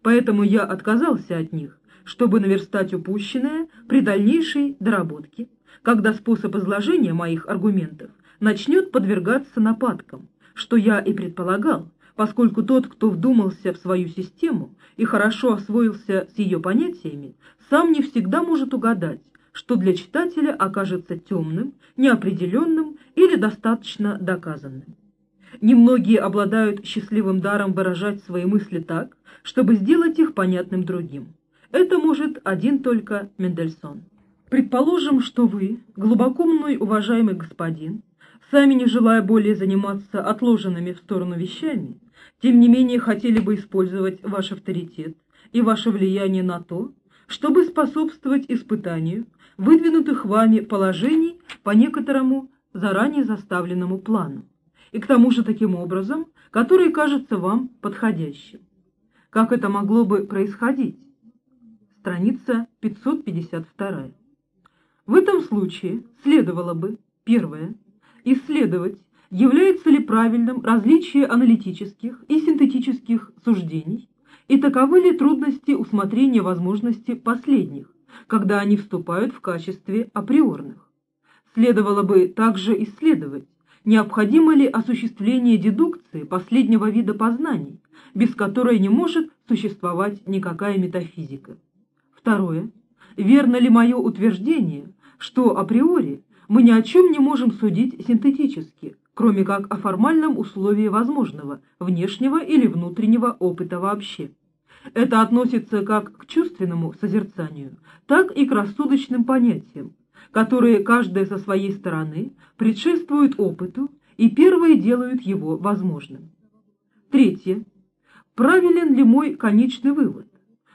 Поэтому я отказался от них, чтобы наверстать упущенное при дальнейшей доработке, когда способ изложения моих аргументов начнет подвергаться нападкам, что я и предполагал, поскольку тот, кто вдумался в свою систему и хорошо освоился с ее понятиями, сам не всегда может угадать, что для читателя окажется темным, неопределенным или достаточно доказанным. Немногие обладают счастливым даром выражать свои мысли так, чтобы сделать их понятным другим. Это может один только Мендельсон. Предположим, что вы, глубоко мной уважаемый господин, сами не желая более заниматься отложенными в сторону вещами, тем не менее хотели бы использовать ваш авторитет и ваше влияние на то, чтобы способствовать испытанию выдвинутых вами положений по некоторому заранее заставленному плану, и к тому же таким образом, который кажется вам подходящим. Как это могло бы происходить? Страница 552. В этом случае следовало бы, первое, исследовать, является ли правильным различие аналитических и синтетических суждений, и таковы ли трудности усмотрения возможности последних, когда они вступают в качестве априорных. Следовало бы также исследовать, необходимо ли осуществление дедукции последнего вида познаний, без которой не может существовать никакая метафизика. Второе. Верно ли мое утверждение, что априори мы ни о чем не можем судить синтетически, кроме как о формальном условии возможного, внешнего или внутреннего опыта вообще. Это относится как к чувственному созерцанию, так и к рассудочным понятиям, которые каждая со своей стороны предшествуют опыту и первые делают его возможным. Третье. Правилен ли мой конечный вывод,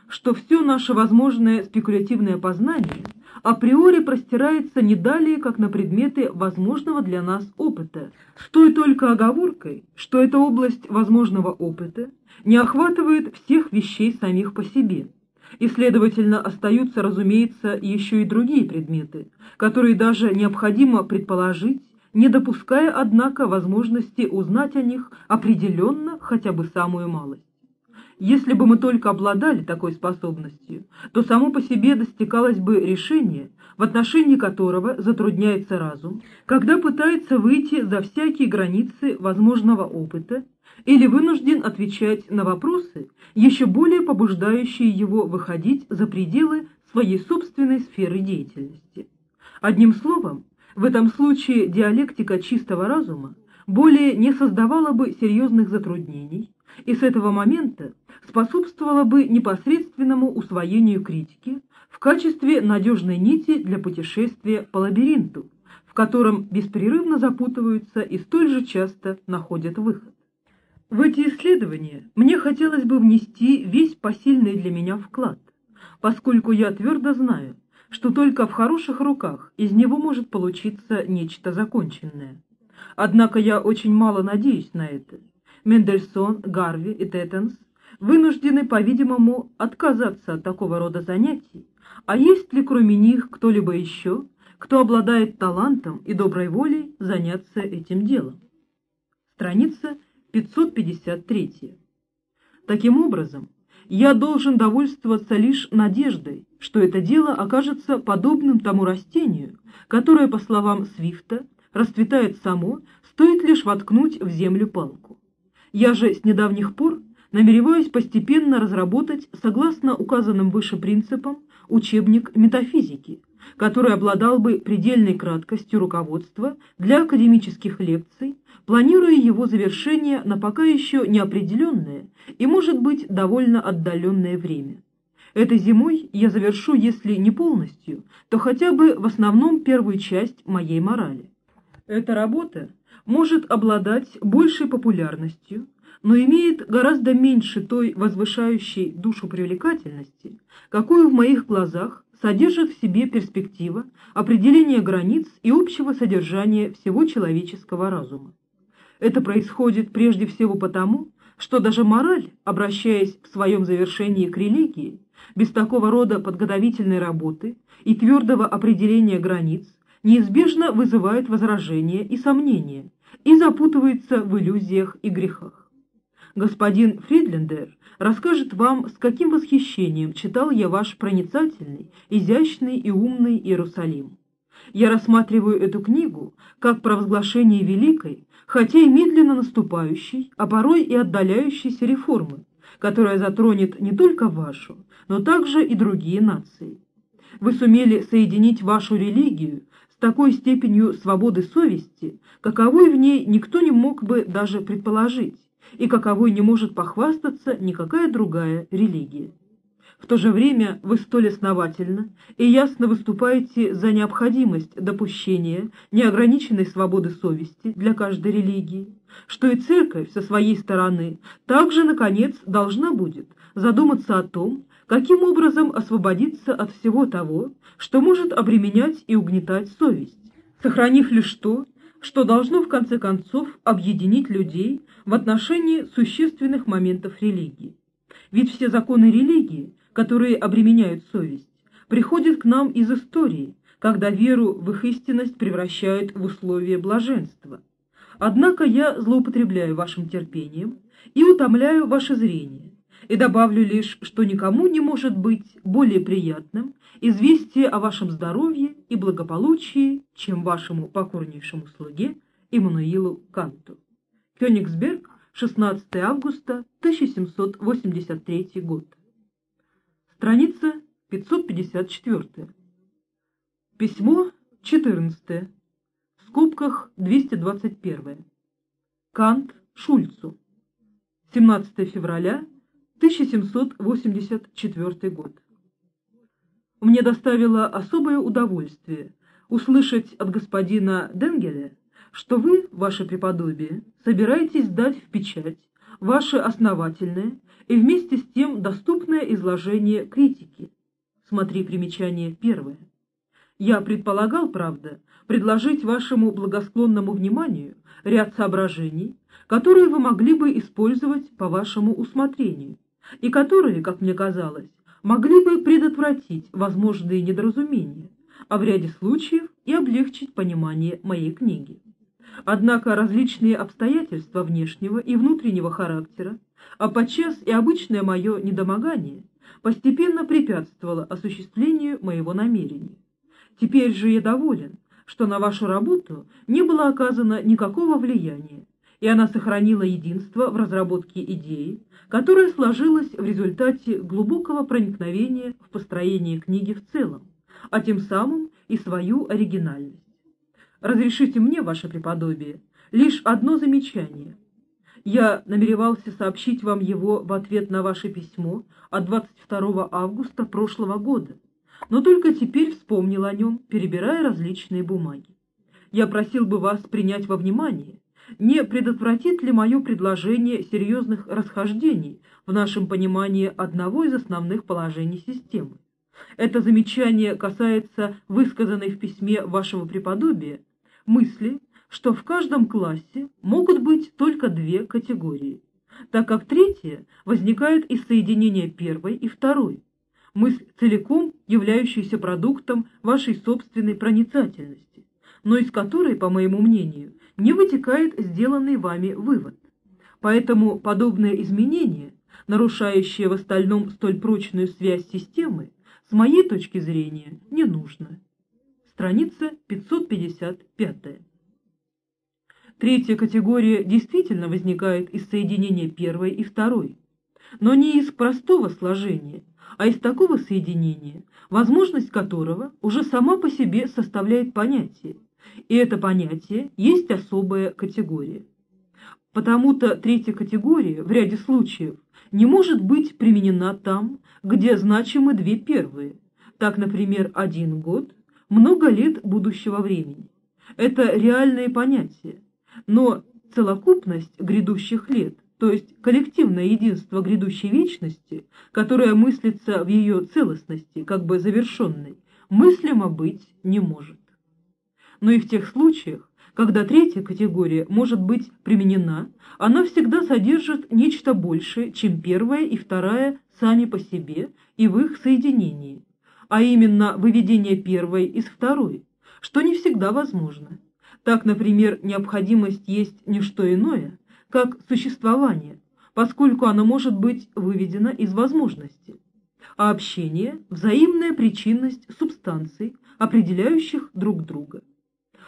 что все наше возможное спекулятивное познание – априори простирается не далее, как на предметы возможного для нас опыта, с той только оговоркой, что эта область возможного опыта не охватывает всех вещей самих по себе, и, следовательно, остаются, разумеется, еще и другие предметы, которые даже необходимо предположить, не допуская, однако, возможности узнать о них определенно хотя бы самую малость. Если бы мы только обладали такой способностью, то само по себе достигалось бы решение, в отношении которого затрудняется разум, когда пытается выйти за всякие границы возможного опыта или вынужден отвечать на вопросы, еще более побуждающие его выходить за пределы своей собственной сферы деятельности. Одним словом, в этом случае диалектика чистого разума более не создавала бы серьезных затруднений, и с этого момента способствовала бы непосредственному усвоению критики в качестве надежной нити для путешествия по лабиринту, в котором беспрерывно запутываются и столь же часто находят выход. В эти исследования мне хотелось бы внести весь посильный для меня вклад, поскольку я твердо знаю, что только в хороших руках из него может получиться нечто законченное. Однако я очень мало надеюсь на это. Мендельсон, Гарви и Теттенс вынуждены, по-видимому, отказаться от такого рода занятий, а есть ли кроме них кто-либо еще, кто обладает талантом и доброй волей заняться этим делом? Страница 553. Таким образом, я должен довольствоваться лишь надеждой, что это дело окажется подобным тому растению, которое, по словам Свифта, расцветает само, стоит лишь воткнуть в землю палку. Я же с недавних пор намереваюсь постепенно разработать, согласно указанным выше принципам, учебник метафизики, который обладал бы предельной краткостью руководства для академических лекций, планируя его завершение на пока еще неопределенное и, может быть, довольно отдаленное время. Этой зимой я завершу, если не полностью, то хотя бы в основном первую часть моей морали. Эта работа может обладать большей популярностью, но имеет гораздо меньше той возвышающей душу привлекательности, какую в моих глазах содержит в себе перспектива определения границ и общего содержания всего человеческого разума. Это происходит прежде всего потому, что даже мораль, обращаясь в своем завершении к религии, без такого рода подготовительной работы и твердого определения границ, неизбежно вызывает возражения и сомнения и запутывается в иллюзиях и грехах. Господин Фридлендер расскажет вам, с каким восхищением читал я ваш проницательный, изящный и умный Иерусалим. Я рассматриваю эту книгу как провозглашение великой, хотя и медленно наступающей, а порой и отдаляющейся реформы, которая затронет не только вашу, но также и другие нации. Вы сумели соединить вашу религию такой степенью свободы совести, каковой в ней никто не мог бы даже предположить, и каковой не может похвастаться никакая другая религия. В то же время вы столь основательно и ясно выступаете за необходимость допущения неограниченной свободы совести для каждой религии, что и церковь со своей стороны также, наконец, должна будет задуматься о том, каким образом освободиться от всего того, что может обременять и угнетать совесть, сохранив лишь то, что должно в конце концов объединить людей в отношении существенных моментов религии. Ведь все законы религии которые обременяют совесть, приходят к нам из истории, когда веру в их истинность превращают в условие блаженства. Однако я злоупотребляю вашим терпением и утомляю ваше зрение, и добавлю лишь, что никому не может быть более приятным известие о вашем здоровье и благополучии, чем вашему покорнейшему слуге Иммануилу Канту. Кёнигсберг, 16 августа 1783 год. Страница 554. Письмо 14. В скобках 221. Кант Шульцу. 17 февраля 1784 год. Мне доставило особое удовольствие услышать от господина Денгеля, что вы, ваше преподобие, собираетесь дать в печать ваше основательное и вместе с тем доступное изложение критики. Смотри примечание первое. Я предполагал, правда, предложить вашему благосклонному вниманию ряд соображений, которые вы могли бы использовать по вашему усмотрению, и которые, как мне казалось, могли бы предотвратить возможные недоразумения, а в ряде случаев и облегчить понимание моей книги. Однако различные обстоятельства внешнего и внутреннего характера, а подчас и обычное мое недомогание, постепенно препятствовало осуществлению моего намерения. Теперь же я доволен, что на вашу работу не было оказано никакого влияния, и она сохранила единство в разработке идеи, которая сложилась в результате глубокого проникновения в построение книги в целом, а тем самым и свою оригинальность. Разрешите мне, ваше преподобие, лишь одно замечание. Я намеревался сообщить вам его в ответ на ваше письмо от 22 августа прошлого года, но только теперь вспомнил о нем, перебирая различные бумаги. Я просил бы вас принять во внимание, не предотвратит ли мое предложение серьезных расхождений в нашем понимании одного из основных положений системы. Это замечание касается высказанной в письме вашего преподобия мысли, что в каждом классе могут быть только две категории, так как третья возникает из соединения первой и второй, мысль целиком являющаяся продуктом вашей собственной проницательности, но из которой, по моему мнению, не вытекает сделанный вами вывод. Поэтому подобное изменение, нарушающее в остальном столь прочную связь системы, с моей точки зрения, не нужно. Страница 555. Третья категория действительно возникает из соединения первой и второй, но не из простого сложения, а из такого соединения, возможность которого уже сама по себе составляет понятие, и это понятие есть особая категория. Потому-то третья категория в ряде случаев не может быть применена там, где значимы две первые, так, например, один год, много лет будущего времени. Это реальные понятия, но целокупность грядущих лет, то есть коллективное единство грядущей вечности, которое мыслится в ее целостности, как бы завершенной, мыслимо быть не может. Но и в тех случаях, когда третья категория может быть применена, она всегда содержит нечто большее, чем первая и вторая сами по себе и в их соединении, а именно выведение первой из второй, что не всегда возможно. Так, например, необходимость есть не что иное, как существование, поскольку оно может быть выведено из возможности, а общение – взаимная причинность субстанций, определяющих друг друга.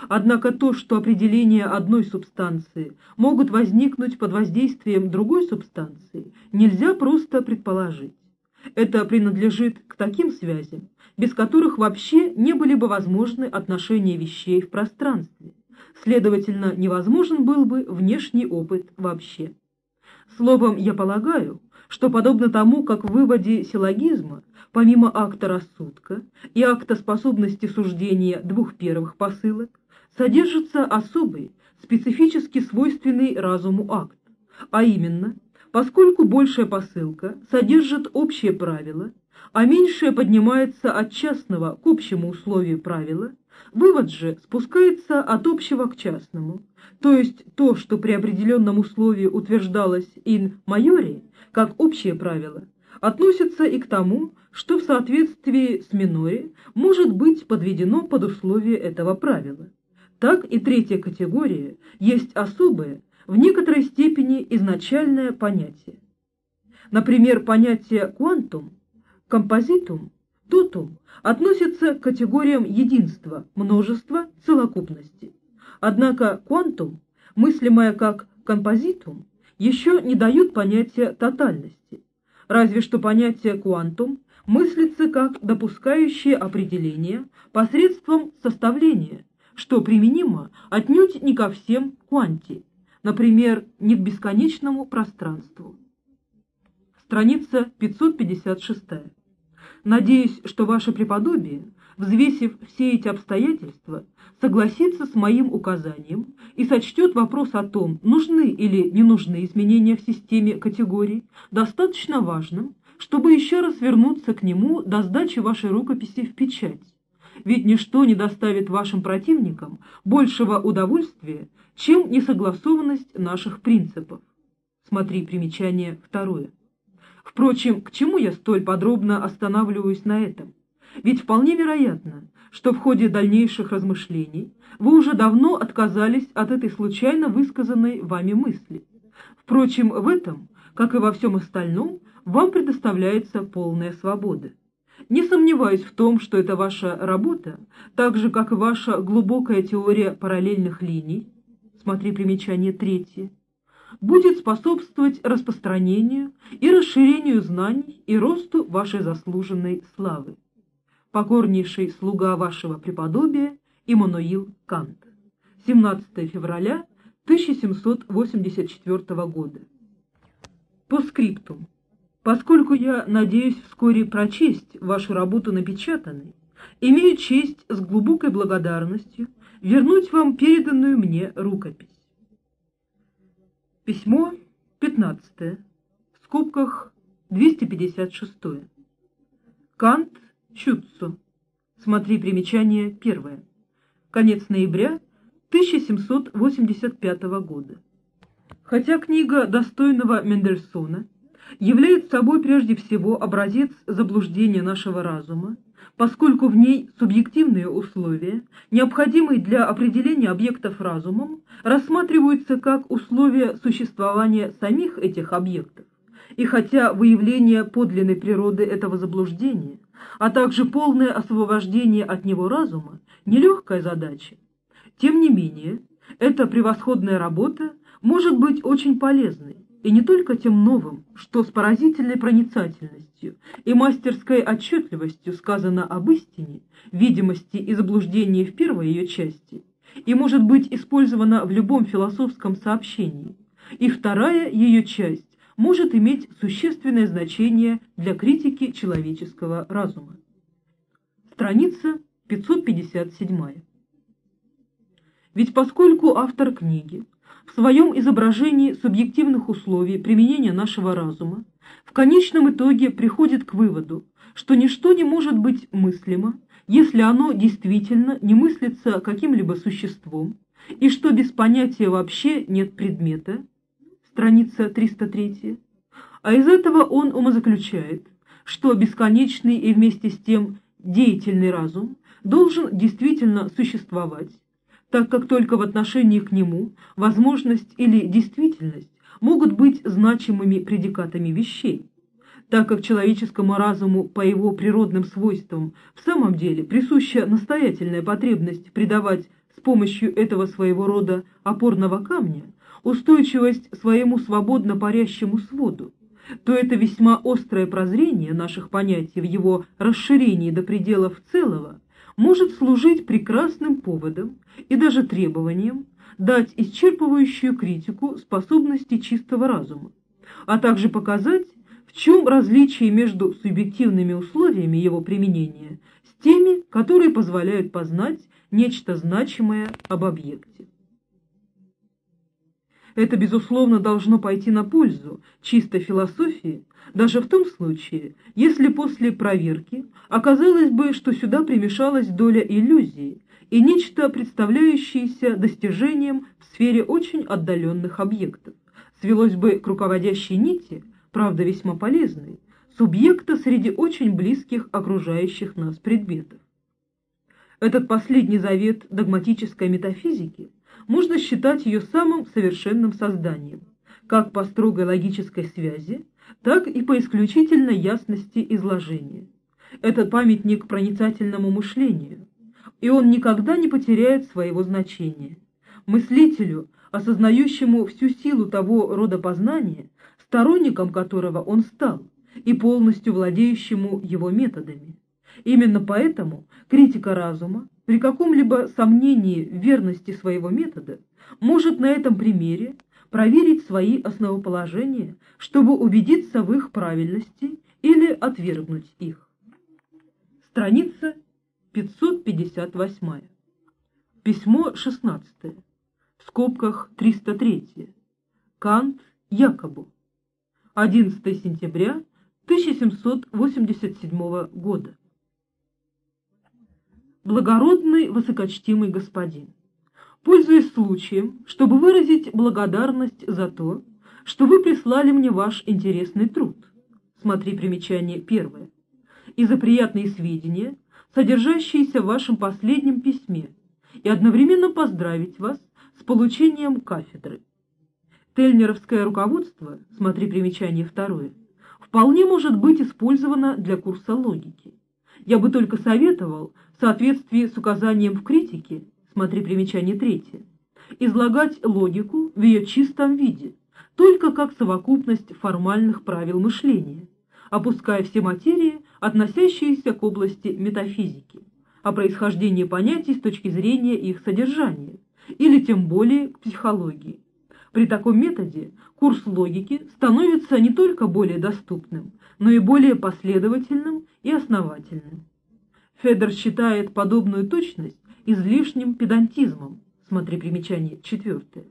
Однако то, что определения одной субстанции могут возникнуть под воздействием другой субстанции, нельзя просто предположить. Это принадлежит к таким связям, без которых вообще не были бы возможны отношения вещей в пространстве. Следовательно, невозможен был бы внешний опыт вообще. Словом, я полагаю, что подобно тому, как в выводе силлогизма, помимо акта рассудка и акта способности суждения двух первых посылок, содержится особый, специфически свойственный разуму акт, а именно, поскольку большая посылка содержит общее правило, а меньшая поднимается от частного к общему условию правила, вывод же спускается от общего к частному, то есть то, что при определенном условии утверждалось in майоре, как общее правило, относится и к тому, что в соответствии с миноре может быть подведено под условие этого правила. Так и третья категория есть особое, в некоторой степени изначальное понятие. Например, понятие «квантум», «композитум», «тотум» относятся к категориям единства, множества, целокупности. Однако «квантум», мыслимое как «композитум», еще не дают понятия тотальности, разве что понятие «квантум» мыслится как допускающее определение посредством составления, что применимо отнюдь не ко всем кванти, например, не к бесконечному пространству. Страница 556. Надеюсь, что ваше преподобие, взвесив все эти обстоятельства, согласится с моим указанием и сочтет вопрос о том, нужны или не нужны изменения в системе категорий, достаточно важным, чтобы еще раз вернуться к нему до сдачи вашей рукописи в печать ведь ничто не доставит вашим противникам большего удовольствия, чем несогласованность наших принципов. Смотри примечание второе. Впрочем, к чему я столь подробно останавливаюсь на этом? Ведь вполне вероятно, что в ходе дальнейших размышлений вы уже давно отказались от этой случайно высказанной вами мысли. Впрочем, в этом, как и во всем остальном, вам предоставляется полная свобода. Не сомневаюсь в том, что это ваша работа, так же, как и ваша глубокая теория параллельных линий, смотри примечание третье, будет способствовать распространению и расширению знаний и росту вашей заслуженной славы. Покорнейший слуга вашего преподобия Иммануил Кант. 17 февраля 1784 года. По скриптум. Поскольку я надеюсь вскоре прочесть вашу работу напечатанной, имею честь с глубокой благодарностью вернуть вам переданную мне рукопись. Письмо 15. В скобках 256. Кант Чуццо. Смотри примечание первое. Конец ноября 1785 года. Хотя книга достойного Мендельсона является собой прежде всего образец заблуждения нашего разума, поскольку в ней субъективные условия, необходимые для определения объектов разумом, рассматриваются как условия существования самих этих объектов. И хотя выявление подлинной природы этого заблуждения, а также полное освобождение от него разума – нелегкая задача, тем не менее, эта превосходная работа может быть очень полезной, и не только тем новым, что с поразительной проницательностью и мастерской отчетливостью сказано об истине, видимости и заблуждении в первой ее части, и может быть использована в любом философском сообщении, и вторая ее часть может иметь существенное значение для критики человеческого разума. Страница 557. Ведь поскольку автор книги в своем изображении субъективных условий применения нашего разума в конечном итоге приходит к выводу, что ничто не может быть мыслимо, если оно действительно не мыслится каким-либо существом, и что без понятия вообще нет предмета, страница 303, а из этого он умозаключает, что бесконечный и вместе с тем деятельный разум должен действительно существовать, так как только в отношении к нему возможность или действительность могут быть значимыми предикатами вещей, так как человеческому разуму по его природным свойствам в самом деле присуща настоятельная потребность придавать с помощью этого своего рода опорного камня устойчивость своему свободно парящему своду, то это весьма острое прозрение наших понятий в его расширении до пределов целого может служить прекрасным поводом и даже требованием дать исчерпывающую критику способности чистого разума, а также показать, в чем различие между субъективными условиями его применения с теми, которые позволяют познать нечто значимое об объекте. Это, безусловно, должно пойти на пользу чистой философии, даже в том случае, если после проверки оказалось бы, что сюда примешалась доля иллюзии и нечто, представляющееся достижением в сфере очень отдаленных объектов, свелось бы к руководящей нити, правда весьма полезной, субъекта среди очень близких окружающих нас предметов. Этот последний завет догматической метафизики можно считать ее самым совершенным созданием, как по строгой логической связи, так и по исключительной ясности изложения. Это памятник проницательному мышлению, и он никогда не потеряет своего значения. Мыслителю, осознающему всю силу того рода познания, сторонником которого он стал, и полностью владеющему его методами. Именно поэтому критика разума при каком-либо сомнении верности своего метода может на этом примере проверить свои основоположения, чтобы убедиться в их правильности или отвергнуть их. Страница 558. Письмо 16. В скобках 303. Кант Якобу. 11 сентября 1787 года. Благородный высокочтимый господин, пользуясь случаем, чтобы выразить благодарность за то, что вы прислали мне ваш интересный труд, смотри примечание первое, и за приятные сведения, содержащиеся в вашем последнем письме, и одновременно поздравить вас с получением кафедры. Тельнеровское руководство, смотри примечание второе, вполне может быть использовано для курса логики. Я бы только советовал, в соответствии с указанием в критике, смотри примечание третье, излагать логику в ее чистом виде, только как совокупность формальных правил мышления, опуская все материи, относящиеся к области метафизики, о происхождении понятий с точки зрения их содержания, или тем более к психологии. При таком методе курс логики становится не только более доступным, но и более последовательным и основательным. Федор считает подобную точность излишним педантизмом, смотри примечание четвертое.